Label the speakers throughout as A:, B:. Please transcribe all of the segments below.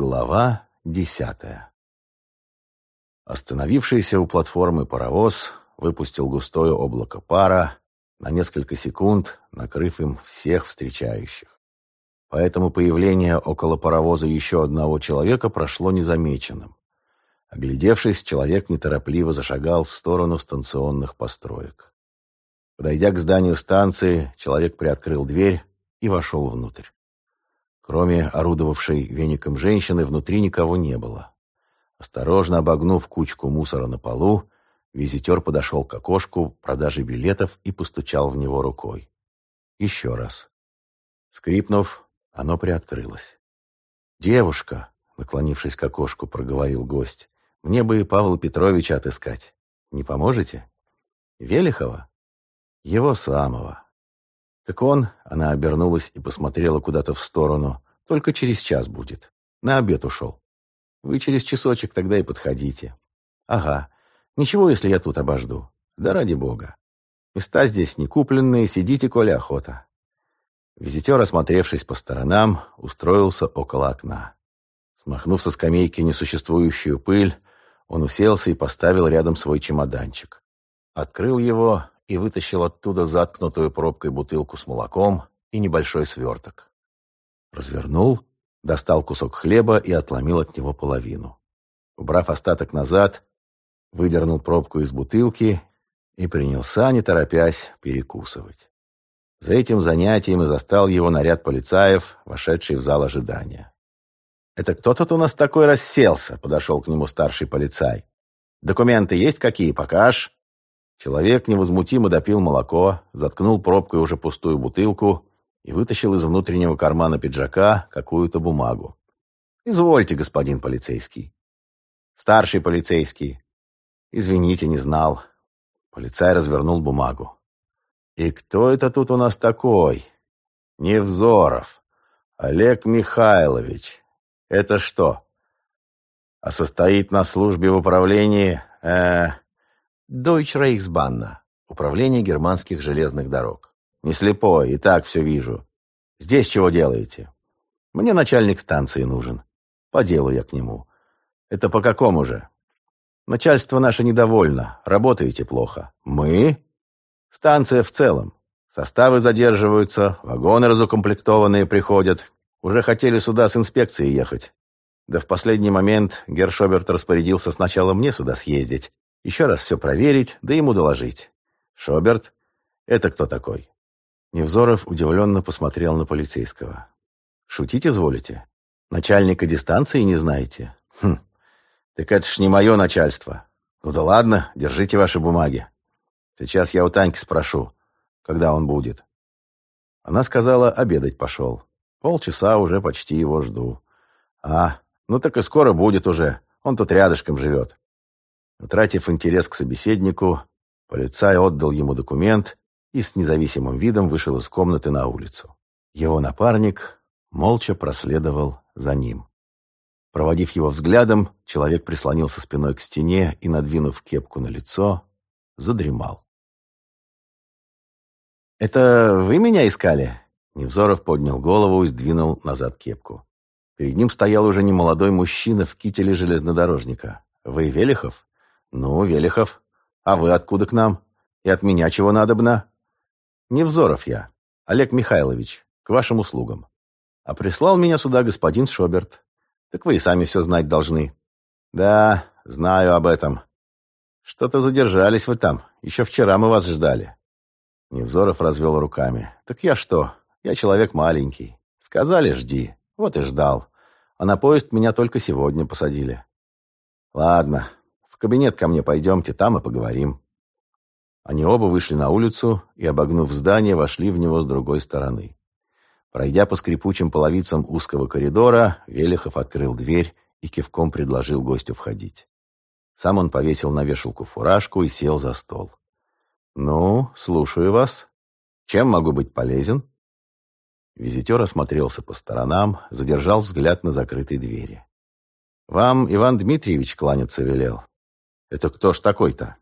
A: Глава десятая Остановившийся у платформы паровоз выпустил густое облако пара, на несколько секунд накрыв им всех встречающих. Поэтому появление около паровоза еще одного человека прошло незамеченным. Оглядевшись, человек неторопливо зашагал в сторону станционных построек. Подойдя к зданию станции, человек приоткрыл дверь и вошел внутрь. Кроме орудовавшей веником женщины, внутри никого не было. Осторожно обогнув кучку мусора на полу, визитер подошел к окошку продажи билетов и постучал в него рукой. Еще раз. Скрипнув, оно приоткрылось. «Девушка», — наклонившись к окошку, проговорил гость, — «мне бы Павла Петровича отыскать. Не поможете?» «Велихова?» «Его самого. «Так он...» — она обернулась и посмотрела куда-то в сторону. «Только через час будет. На обед ушел. Вы через часочек тогда и подходите». «Ага. Ничего, если я тут обожду. Да ради бога. Места здесь не купленные, сидите, коли охота». Визитер, осмотревшись по сторонам, устроился около окна. Смахнув со скамейки несуществующую пыль, он уселся и поставил рядом свой чемоданчик. Открыл его и вытащил оттуда заткнутую пробкой бутылку с молоком и небольшой сверток. Развернул, достал кусок хлеба и отломил от него половину. Убрав остаток назад, выдернул пробку из бутылки и принялся, не торопясь, перекусывать. За этим занятием и застал его наряд полицаев, вошедший в зал ожидания. «Это кто тут у нас такой расселся?» — подошел к нему старший полицай. «Документы есть какие? Покаж!» Человек невозмутимо допил молоко, заткнул пробкой уже пустую бутылку и вытащил из внутреннего кармана пиджака какую-то бумагу. «Извольте, господин полицейский». «Старший полицейский». «Извините, не знал». Полицай развернул бумагу. «И кто это тут у нас такой?» «Невзоров. Олег Михайлович. Это что?» «А состоит на службе в управлении...» э, Deutsche Reichsbahn, управление германских железных дорог. Не слепой, и так все вижу. Здесь чего делаете? Мне начальник станции нужен. По делу я к нему. Это по какому же? Начальство наше недовольно. Работаете плохо. Мы? Станция в целом. Составы задерживаются, вагоны разукомплектованные приходят. Уже хотели сюда с инспекцией ехать. Да в последний момент Гершоберт распорядился сначала мне сюда съездить, еще раз все проверить, да ему доложить. Шоберт? Это кто такой? Невзоров удивленно посмотрел на полицейского. Шутить изволите? Начальника дистанции не знаете? Хм, так это ж не мое начальство. Ну да ладно, держите ваши бумаги. Сейчас я у Таньки спрошу, когда он будет. Она сказала, обедать пошел. Полчаса уже почти его жду. А, ну так и скоро будет уже. Он тут рядышком живет. Утратив интерес к собеседнику, полицай отдал ему документ и с независимым видом вышел из комнаты на улицу. Его напарник молча проследовал за ним. Проводив его взглядом, человек прислонился спиной к стене и, надвинув кепку на лицо, задремал. «Это вы меня искали?» Невзоров поднял голову и сдвинул назад кепку. Перед ним стоял уже немолодой мужчина в кителе железнодорожника. «Вы Велихов?» «Ну, Велихов, а вы откуда к нам? И от меня чего надобно?» «Невзоров я, Олег Михайлович, к вашим услугам. А прислал меня сюда господин Шоберт. Так вы и сами все знать должны». «Да, знаю об этом. Что-то задержались вы там. Еще вчера мы вас ждали». Невзоров развел руками. «Так я что? Я человек маленький. Сказали, жди. Вот и ждал. А на поезд меня только сегодня посадили». «Ладно, кабинет ко мне пойдемте, там и поговорим». Они оба вышли на улицу и, обогнув здание, вошли в него с другой стороны. Пройдя по скрипучим половицам узкого коридора, Велихов открыл дверь и кивком предложил гостю входить. Сам он повесил на вешалку фуражку и сел за стол. «Ну, слушаю вас. Чем могу быть полезен?» Визитер осмотрелся по сторонам, задержал взгляд на закрытой двери. «Вам Иван Дмитриевич кланяться велел. Это кто ж такой-то?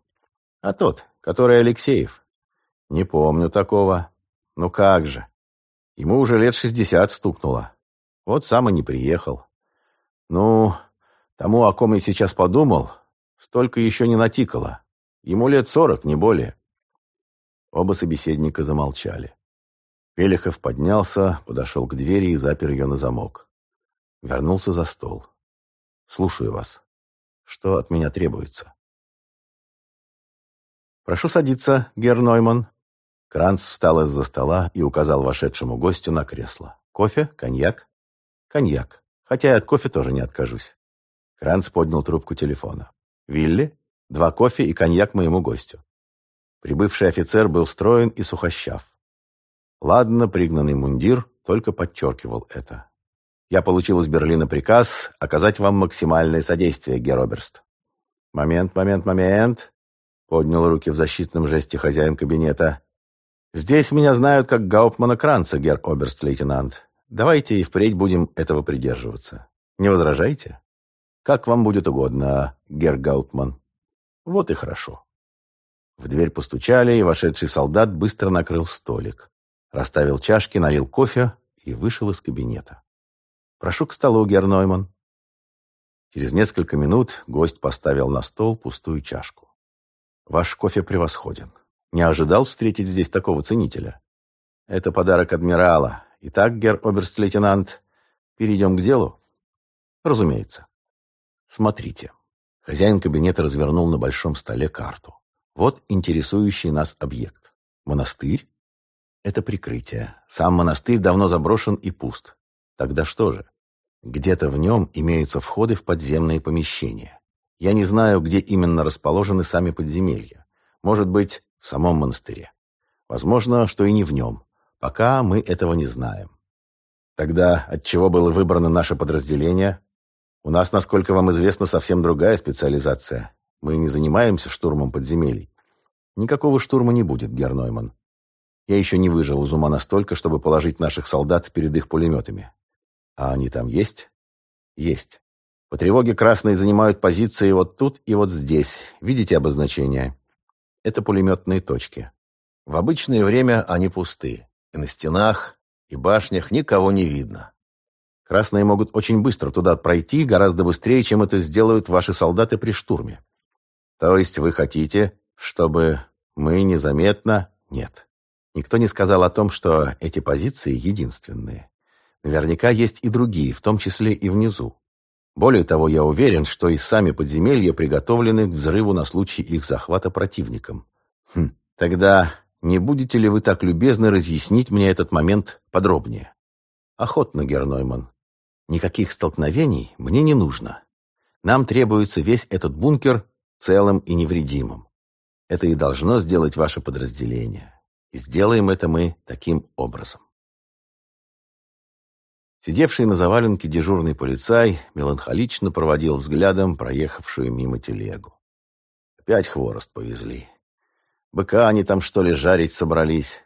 A: А тот, который Алексеев. Не помню такого. Ну как же. Ему уже лет шестьдесят стукнуло. Вот сам и не приехал. Ну, тому, о ком я сейчас подумал, столько еще не натикало. Ему лет сорок, не более. Оба собеседника замолчали. Пелехов поднялся, подошел к двери и запер ее на замок. Вернулся за стол. «Слушаю вас. Что от меня требуется?» «Прошу садиться, Герр Нойман». Кранц встал из-за стола и указал вошедшему гостю на кресло. «Кофе? Коньяк?» «Коньяк. Хотя и от кофе тоже не откажусь». Кранц поднял трубку телефона. «Вилли? Два кофе и коньяк моему гостю». Прибывший офицер был строен и сухощав. Ладно, пригнанный мундир только подчеркивал это. Я получил из Берлина приказ оказать вам максимальное содействие, Героберст. Момент, момент, момент. Поднял руки в защитном жесте хозяин кабинета. Здесь меня знают как Гауптмана Кранца, гер оберст-лейтенант. Давайте и впредь будем этого придерживаться. Не возражаете? Как вам будет угодно, гер Гауптман. Вот и хорошо. В дверь постучали, и вошедший солдат быстро накрыл столик. Расставил чашки, налил кофе и вышел из кабинета. «Прошу к столу, Гернойман». Через несколько минут гость поставил на стол пустую чашку. «Ваш кофе превосходен. Не ожидал встретить здесь такого ценителя. Это подарок адмирала. Итак, гер оберст-лейтенант, перейдем к делу?» «Разумеется». «Смотрите». Хозяин кабинета развернул на большом столе карту. Вот интересующий нас объект. Монастырь? Это прикрытие. Сам монастырь давно заброшен и пуст. Тогда что же? Где-то в нем имеются входы в подземные помещения. Я не знаю, где именно расположены сами подземелья. Может быть, в самом монастыре. Возможно, что и не в нем. Пока мы этого не знаем. Тогда от чего было выбрано наше подразделение? У нас, насколько вам известно, совсем другая специализация. Мы не занимаемся штурмом подземелий. Никакого штурма не будет, Гернойман. Я еще не выжил из ума настолько, чтобы положить наших солдат перед их пулеметами. А они там есть? Есть. По тревоге красные занимают позиции вот тут и вот здесь. Видите обозначения? Это пулеметные точки. В обычное время они пусты. И на стенах, и башнях никого не видно. Красные могут очень быстро туда пройти, гораздо быстрее, чем это сделают ваши солдаты при штурме. То есть вы хотите, чтобы мы незаметно... Нет. Никто не сказал о том, что эти позиции единственные. Наверняка есть и другие, в том числе и внизу. Более того, я уверен, что и сами подземелья приготовлены к взрыву на случай их захвата противником. Хм, тогда не будете ли вы так любезны разъяснить мне этот момент подробнее? Охотно, Гернойман. Никаких столкновений мне не нужно. Нам требуется весь этот бункер целым и невредимым. Это и должно сделать ваше подразделение. И сделаем это мы таким образом. Сидевший на заваленке дежурный полицай меланхолично проводил взглядом проехавшую мимо телегу. Опять хворост повезли. Быка они там, что ли, жарить собрались.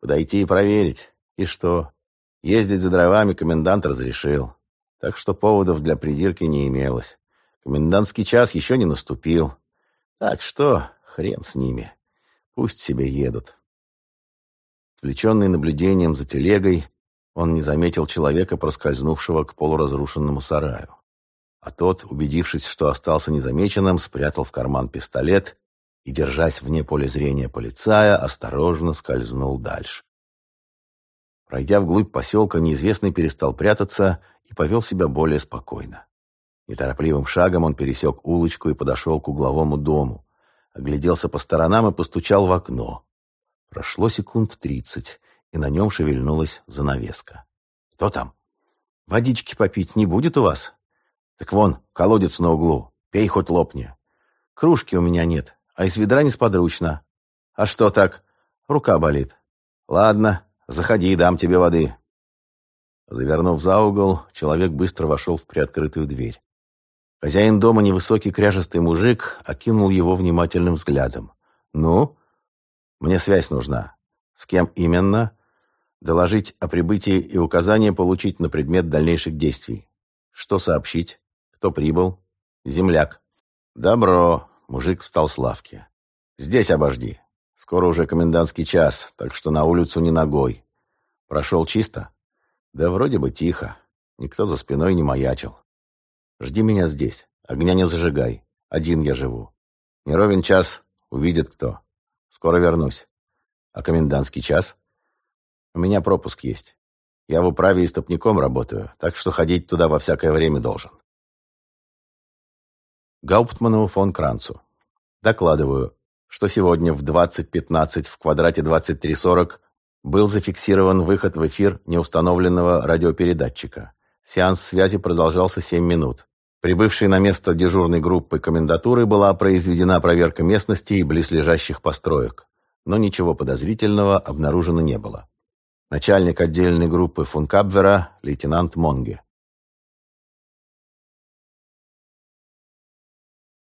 A: Подойти и проверить. И что? Ездить за дровами комендант разрешил. Так что поводов для придирки не имелось. Комендантский час еще не наступил. Так что хрен с ними. Пусть себе едут. Отвлеченный наблюдением за телегой, он не заметил человека, проскользнувшего к полуразрушенному сараю. А тот, убедившись, что остался незамеченным, спрятал в карман пистолет и, держась вне поля зрения полицая, осторожно скользнул дальше. Пройдя вглубь поселка, неизвестный перестал прятаться и повел себя более спокойно. Неторопливым шагом он пересек улочку и подошел к угловому дому. Огляделся по сторонам и постучал в окно. Прошло секунд тридцать, и на нем шевельнулась занавеска. «Кто там?» «Водички попить не будет у вас?» «Так вон, колодец на углу. Пей хоть лопни». «Кружки у меня нет, а из ведра несподручно». «А что так?» «Рука болит». «Ладно, заходи, дам тебе воды». Завернув за угол, человек быстро вошел в приоткрытую дверь. Хозяин дома, невысокий кряжестый мужик, окинул его внимательным взглядом. «Ну?» Мне связь нужна. С кем именно? Доложить о прибытии и указания получить на предмет дальнейших действий. Что сообщить? Кто прибыл? Земляк. Добро. Мужик встал с лавки. Здесь обожди. Скоро уже комендантский час, так что на улицу не ногой. Прошел чисто? Да вроде бы тихо. Никто за спиной не маячил. Жди меня здесь. Огня не зажигай. Один я живу. Не ровен час, увидит кто. Скоро вернусь. А комендантский час? У меня пропуск есть. Я в управе истопником работаю, так что ходить туда во всякое время должен. Гауптману фон Кранцу. Докладываю, что сегодня в 20.15 в квадрате 23.40 был зафиксирован выход в эфир неустановленного радиопередатчика. Сеанс связи продолжался 7 минут. Прибывшей на место дежурной группы комендатуры была произведена проверка местности и близлежащих построек, но ничего подозрительного обнаружено не было. Начальник отдельной группы функабвера, лейтенант Монге.